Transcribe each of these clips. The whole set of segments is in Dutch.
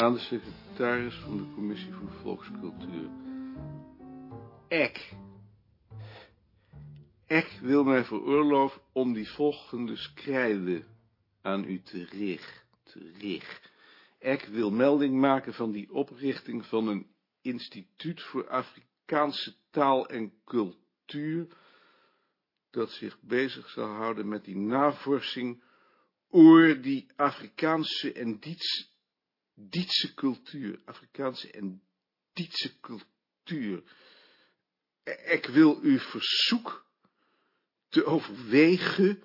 aan de secretaris van de Commissie voor Volkscultuur. Ik. Ik wil mij veroorloven om die volgende skrijde aan u te richten. Rig. Ik wil melding maken van die oprichting van een instituut voor Afrikaanse taal en cultuur, dat zich bezig zal houden met die navorsing oor die Afrikaanse en Dietse, Dietse cultuur, Afrikaanse en Dietse cultuur. Ik wil u verzoek te overwegen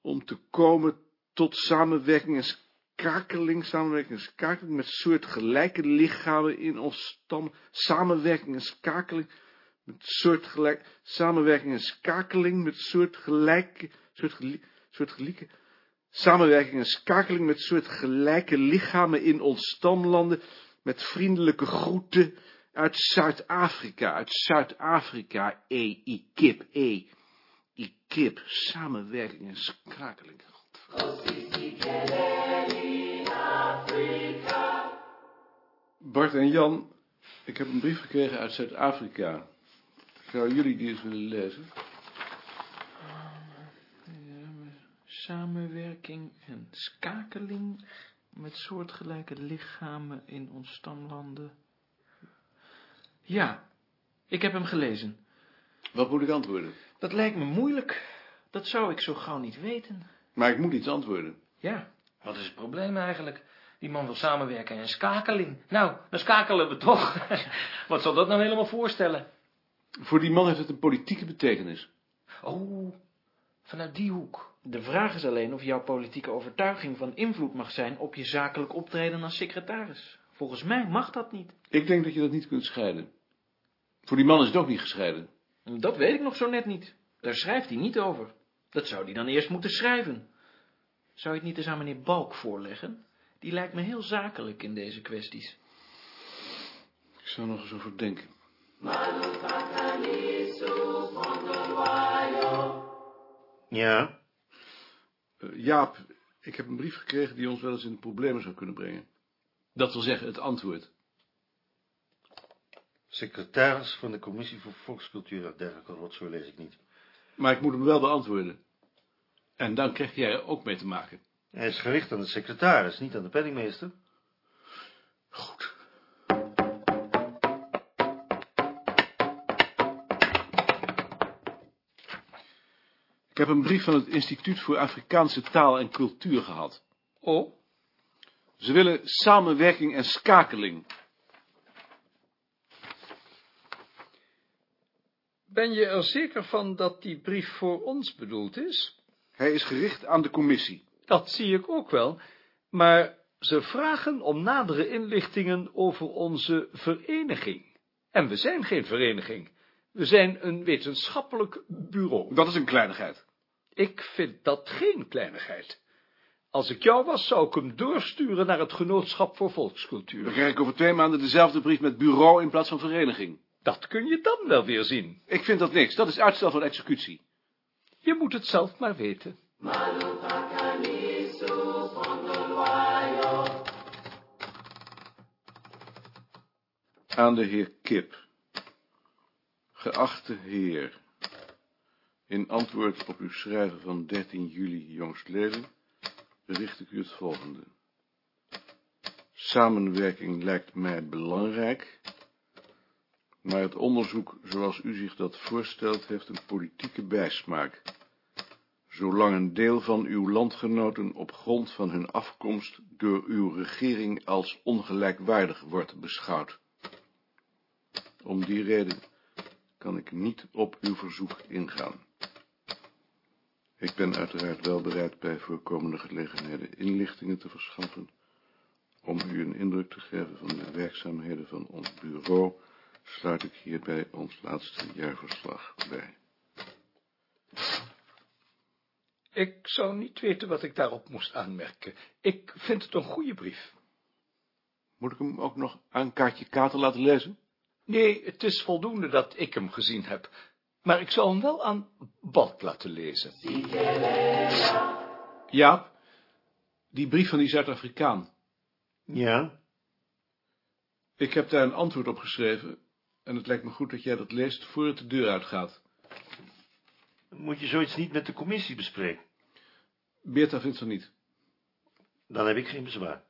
om te komen tot samenwerking en skakeling, samenwerking en skakeling met soortgelijke lichamen in ons stam, samenwerking en skakeling met soortgelijk, samenwerking en met soortgelijke, soortgelijke, soortgelijke, samenwerking en skakeling met soortgelijke lichamen in ons stamlanden, met vriendelijke groeten uit Zuid-Afrika, uit Zuid-Afrika, e, i, kip, e, i, kip, samenwerking en skakeling. Bart en Jan, ik heb een brief gekregen uit Zuid-Afrika. Zou jullie die eens willen lezen? Samenwerking en skakeling met soortgelijke lichamen in ons stamlanden. Ja, ik heb hem gelezen. Wat moet ik antwoorden? Dat lijkt me moeilijk. Dat zou ik zo gauw niet weten. Maar ik moet iets antwoorden. Ja, Wat is het probleem eigenlijk? Die man wil samenwerken en skakeling. Nou, dan skakelen we toch. Wat zal dat nou helemaal voorstellen? Voor die man heeft het een politieke betekenis. Oh, vanuit die hoek. de vraag is alleen of jouw politieke overtuiging van invloed mag zijn op je zakelijk optreden als secretaris. Volgens mij mag dat niet. Ik denk dat je dat niet kunt scheiden. Voor die man is het ook niet gescheiden. Dat weet ik nog zo net niet. Daar schrijft hij niet over. Dat zou hij dan eerst moeten schrijven. Zou je het niet eens aan meneer Balk voorleggen? Die lijkt me heel zakelijk in deze kwesties. Ik zou nog eens over denken. Ja, Eh, Jaap, ik heb een brief gekregen die ons wel eens in de problemen zou kunnen brengen. Dat wil zeggen, het antwoord. secretaris van de Commissie voor Volkscultuur en dergelijke rotzooi lees ik niet. Maar ik moet hem wel beantwoorden. En dan krijg jij er ook mee te maken. Hij is gericht aan de secretaris, niet aan de penningmeester. Ik heb een brief van het Instituut voor Afrikaanse Taal en Cultuur gehad. Oh? Ze willen samenwerking en skakeling. Ben je er zeker van dat die brief voor ons bedoeld is? Hij is gericht aan de commissie. Dat zie ik ook wel, maar ze vragen om nadere inlichtingen over onze vereniging. En we zijn geen vereniging. We zijn een wetenschappelijk bureau. Dat is een kleinigheid. Ik vind dat geen kleinigheid. Als ik jou was, zou ik hem doorsturen naar het Genootschap voor Volkscultuur. Dan krijg ik over twee maanden dezelfde brief met bureau in plaats van vereniging. Dat kun je dan wel weer zien. Ik vind dat niks. Dat is uitstel van executie. Je moet het zelf maar weten. Aan de heer Kip. Geachte heer, in antwoord op uw schrijven van 13 juli jongstleden bericht ik u het volgende. Samenwerking lijkt mij belangrijk, maar het onderzoek zoals u zich dat voorstelt heeft een politieke bijsmaak. Zolang een deel van uw landgenoten op grond van hun afkomst door uw regering als ongelijkwaardig wordt beschouwd. Om die reden kan ik niet op uw verzoek ingaan. Ik ben uiteraard wel bereid bij voorkomende gelegenheden inlichtingen te verschaffen, om u een indruk te geven van de werkzaamheden van ons bureau, sluit ik hierbij ons laatste jaarverslag bij. Ik zou niet weten wat ik daarop moest aanmerken. Ik vind het een goede brief. Moet ik hem ook nog aan Kaartje Kater laten lezen? Nee, het is voldoende dat ik hem gezien heb. Maar ik zal hem wel aan Balk laten lezen. Jaap, die brief van die Zuid-Afrikaan. Ja, Ik heb daar een antwoord op geschreven. En het lijkt me goed dat jij dat leest voor het de deur uitgaat. Moet je zoiets niet met de commissie bespreken? Beerta vindt van niet. Dan heb ik geen bezwaar.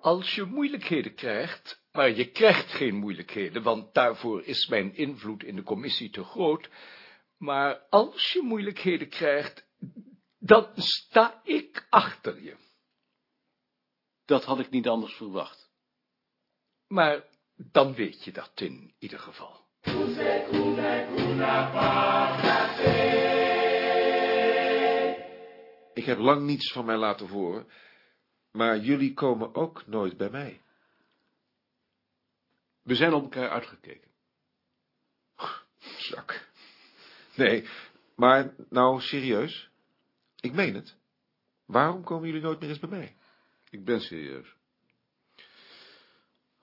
Als je moeilijkheden krijgt, maar je krijgt geen moeilijkheden, want daarvoor is mijn invloed in de commissie te groot, maar als je moeilijkheden krijgt, dan sta ik achter je. Dat had ik niet anders verwacht. Maar dan weet je dat in ieder geval. Ik heb lang niets van mij laten horen, maar jullie komen ook nooit bij mij. We zijn op elkaar uitgekeken. Zak. Nee, maar nou serieus. Ik meen het. Waarom komen jullie nooit meer eens bij mij? Ik ben serieus.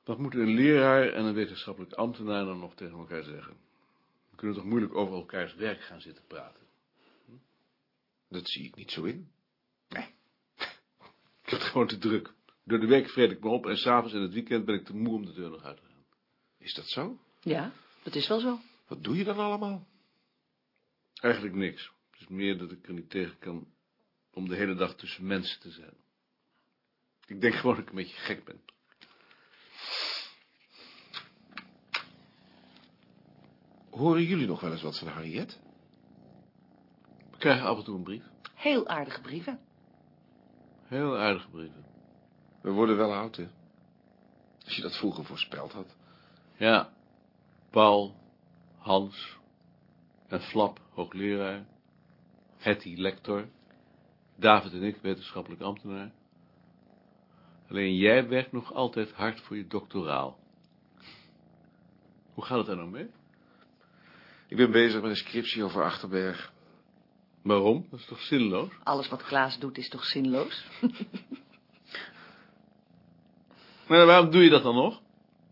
Wat moeten een leraar en een wetenschappelijk ambtenaar dan nog tegen elkaar zeggen? We kunnen toch moeilijk over elkaars werk gaan zitten praten? Dat zie ik niet zo in. Ik heb het gewoon te druk. Door de week vreet ik me op en s'avonds en het weekend ben ik te moe om de deur nog uit te gaan. Is dat zo? Ja, dat is wel zo. Wat doe je dan allemaal? Eigenlijk niks. Het is meer dat ik er niet tegen kan om de hele dag tussen mensen te zijn. Ik denk gewoon dat ik een beetje gek ben. Horen jullie nog wel eens wat van Harriet? We krijgen af en toe een brief. Heel aardige brieven. Heel aardige brieven. We worden wel oud, hè? Als je dat vroeger voorspeld had. Ja, Paul, Hans en Flap, hoogleraar, Hetty, lector, David en ik, wetenschappelijk ambtenaar. Alleen jij werkt nog altijd hard voor je doctoraal. Hoe gaat het daar nou mee? Ik ben bezig met een scriptie over Achterberg. Waarom? Dat is toch zinloos? Alles wat Klaas doet is toch zinloos? Maar waarom doe je dat dan nog?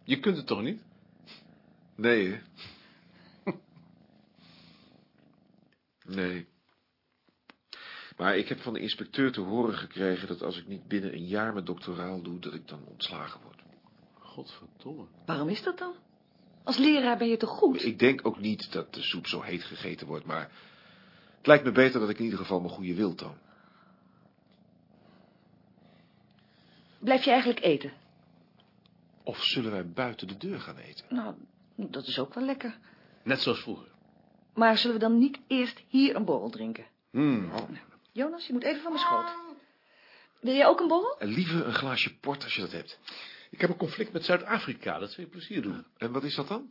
Je kunt het toch niet? Nee, hè? Nee. Maar ik heb van de inspecteur te horen gekregen dat als ik niet binnen een jaar mijn doctoraal doe, dat ik dan ontslagen word. Godverdomme. Waarom is dat dan? Als leraar ben je toch goed? Ik denk ook niet dat de soep zo heet gegeten wordt, maar het lijkt me beter dat ik in ieder geval mijn goede wil toon. Blijf je eigenlijk eten? Of zullen wij buiten de deur gaan eten? Nou, dat is ook wel lekker. Net zoals vroeger. Maar zullen we dan niet eerst hier een borrel drinken? Hmm. Jonas, je moet even van mijn schoot. Wil jij ook een borrel? En liever een glaasje port als je dat hebt. Ik heb een conflict met Zuid-Afrika, dat zou je plezier doen. En wat is dat dan?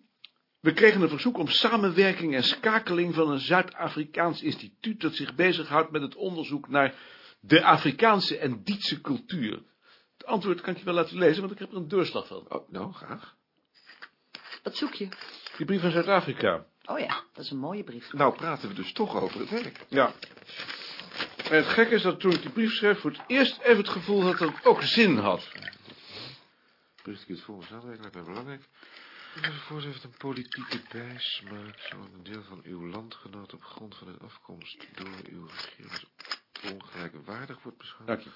We kregen een verzoek om samenwerking en schakeling van een Zuid-Afrikaans instituut dat zich bezighoudt met het onderzoek naar de Afrikaanse en Dietse cultuur. Het antwoord kan ik je wel laten lezen, want ik heb er een deurslag van. Oh, nou, graag. Wat zoek je? Die brief van Zuid-Afrika. Oh ja, dat is een mooie brief. Nou praten we dus toch over het werk. Ja. En het gekke is dat toen ik die brief schreef, voor het eerst even het gevoel had dat het ook zin had. Bericht ik het volgens aanwerking, lijkt mij belangrijk. Enzovoort heeft een politieke bijsmaak, zo een deel van uw landgenoot op grond van hun afkomst door uw regering ongelijkwaardig wordt beschouwd. Dank je.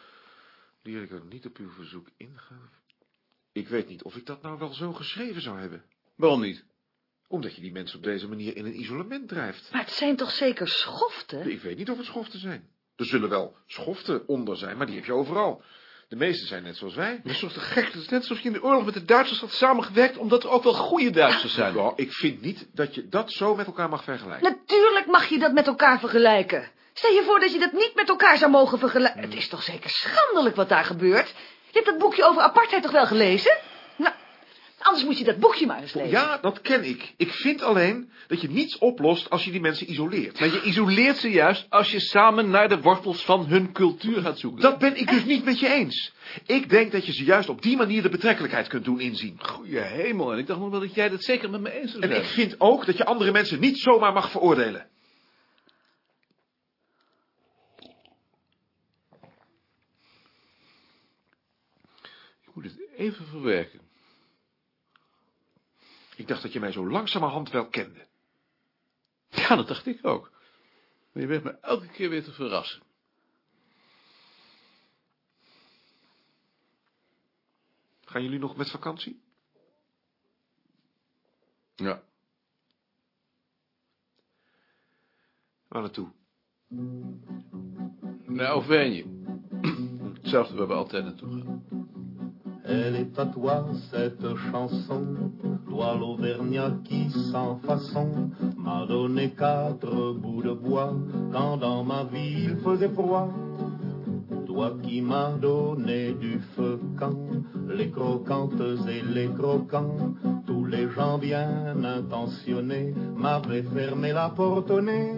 Leer ik er niet op uw verzoek ingaan. Ik weet niet of ik dat nou wel zo geschreven zou hebben. Waarom niet? Omdat je die mensen op deze manier in een isolement drijft. Maar het zijn toch zeker schoften? Ik weet niet of het schoften zijn. Er zullen wel schoften onder zijn, maar die heb je overal. De meeste zijn net zoals wij. Dat is toch te gek? Het is net alsof je in de oorlog met de Duitsers had samengewerkt, omdat er ook wel goede Duitsers zijn. Ja, ik vind niet dat je dat zo met elkaar mag vergelijken. Natuurlijk mag je dat met elkaar vergelijken. Stel je voor dat je dat niet met elkaar zou mogen vergelijken. Het is toch zeker schandelijk wat daar gebeurt? Je hebt dat boekje over apartheid toch wel gelezen? Anders moet je dat boekje maar eens lezen. Ja, dat ken ik. Ik vind alleen dat je niets oplost als je die mensen isoleert. Maar je isoleert ze juist als je samen naar de wortels van hun cultuur gaat zoeken. Dat ben ik dus niet met je eens. Ik denk dat je ze juist op die manier de betrekkelijkheid kunt doen inzien. Goeie hemel, en ik dacht nog wel dat jij dat zeker met me eens zou En zijn. ik vind ook dat je andere mensen niet zomaar mag veroordelen. Ik moet het even verwerken. Ik dacht dat je mij zo langzamerhand wel kende. Ja, dat dacht ik ook. Maar je weet me elke keer weer te verrassen. Gaan jullie nog met vakantie? Ja. Waar naartoe? Naar Auvergne. Hetzelfde waar we altijd naartoe gaan. Elle est à toi cette chanson, toi l'Auvergnat qui sans façon m'a donné quatre bouts de bois quand dans ma vie il faisait froid. Toi qui m'as donné du feu quand les croquantes et les croquants, tous les gens bien intentionnés m'avaient fermé la porte au nez.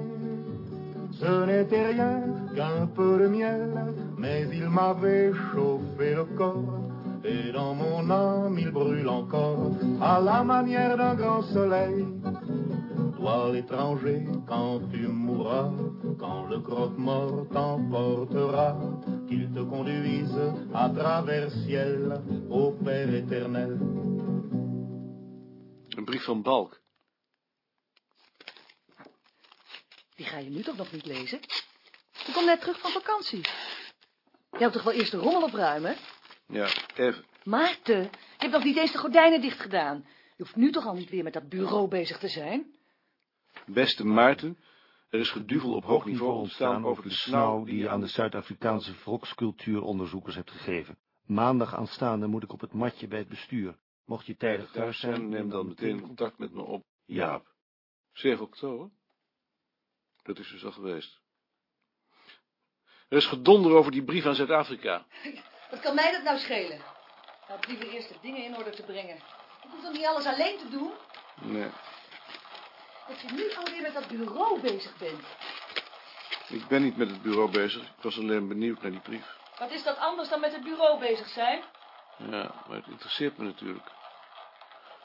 Ce n'était rien qu'un peu de miel, mais il m'avait chauffé le corps. Et dans mon âme il brûle encore à la manière d'un grand soleil. Toi l'étranger, quand tu mourras, quand le croque-mort t'emportera, qu'il te conduise à travers ciel au Père éternel. Een brief van Balk. Die ga je nu toch nog niet lezen? Je komt net terug van vakantie. Je hebt toch wel eerst de rommel opruimen? Ja, even. Maarten, je hebt nog niet eens de gordijnen dicht gedaan. Je hoeft nu toch al niet weer met dat bureau bezig te zijn? Beste Maarten, er is geduvel op hoog niveau ontstaan over de snauw die je aan de Zuid-Afrikaanse volkscultuuronderzoekers hebt gegeven. Maandag aanstaande moet ik op het matje bij het bestuur. Mocht je tijdig thuis zijn, neem dan meteen contact met me op. Jaap. 7 oktober? Dat is dus al geweest. Er is gedonder over die brief aan Zuid-Afrika. Wat kan mij dat nou schelen? Nou, liever eerst de dingen in orde te brengen. Ik hoef toch niet alles alleen te doen? Nee, Dat je nu alweer met dat bureau bezig bent. ik ben niet met het bureau bezig. Ik was alleen benieuwd naar die brief. Wat is dat anders dan met het bureau bezig zijn? Ja, maar het interesseert me natuurlijk.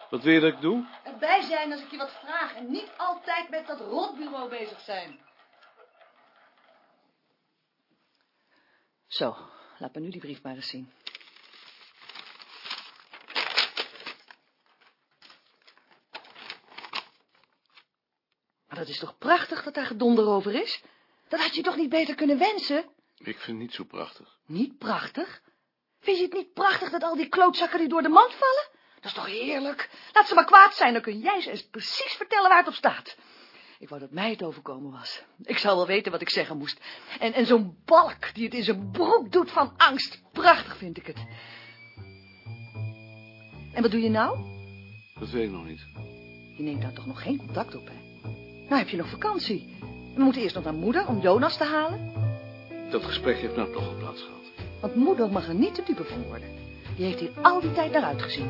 Wat wil je dat ik doe? Erbij zijn als ik je wat vraag en niet altijd met dat rotbureau bezig zijn. Zo, laat me nu die brief maar eens zien. Maar dat is toch prachtig dat daar gedonder over is? Dat had je toch niet beter kunnen wensen? Ik vind het niet zo prachtig. Niet prachtig? Vind je het niet prachtig dat al die klootzakken nu door de mand vallen? Dat is toch heerlijk? Laat ze maar kwaad zijn, dan kun jij ze eens precies vertellen waar het op staat. Ik wou dat mij het overkomen was. Ik zou wel weten wat ik zeggen moest. En, en zo'n balk die het in zijn broek doet van angst. Prachtig vind ik het. En wat doe je nou? Dat weet ik nog niet. Je neemt daar toch nog geen contact op, hè? Nou heb je nog vakantie. We moeten eerst nog naar moeder om Jonas te halen. Dat gesprek heeft nou toch al plaats gehad. Want moeder mag er niet te dupe van worden. Die heeft hier al die tijd naar uitgezien.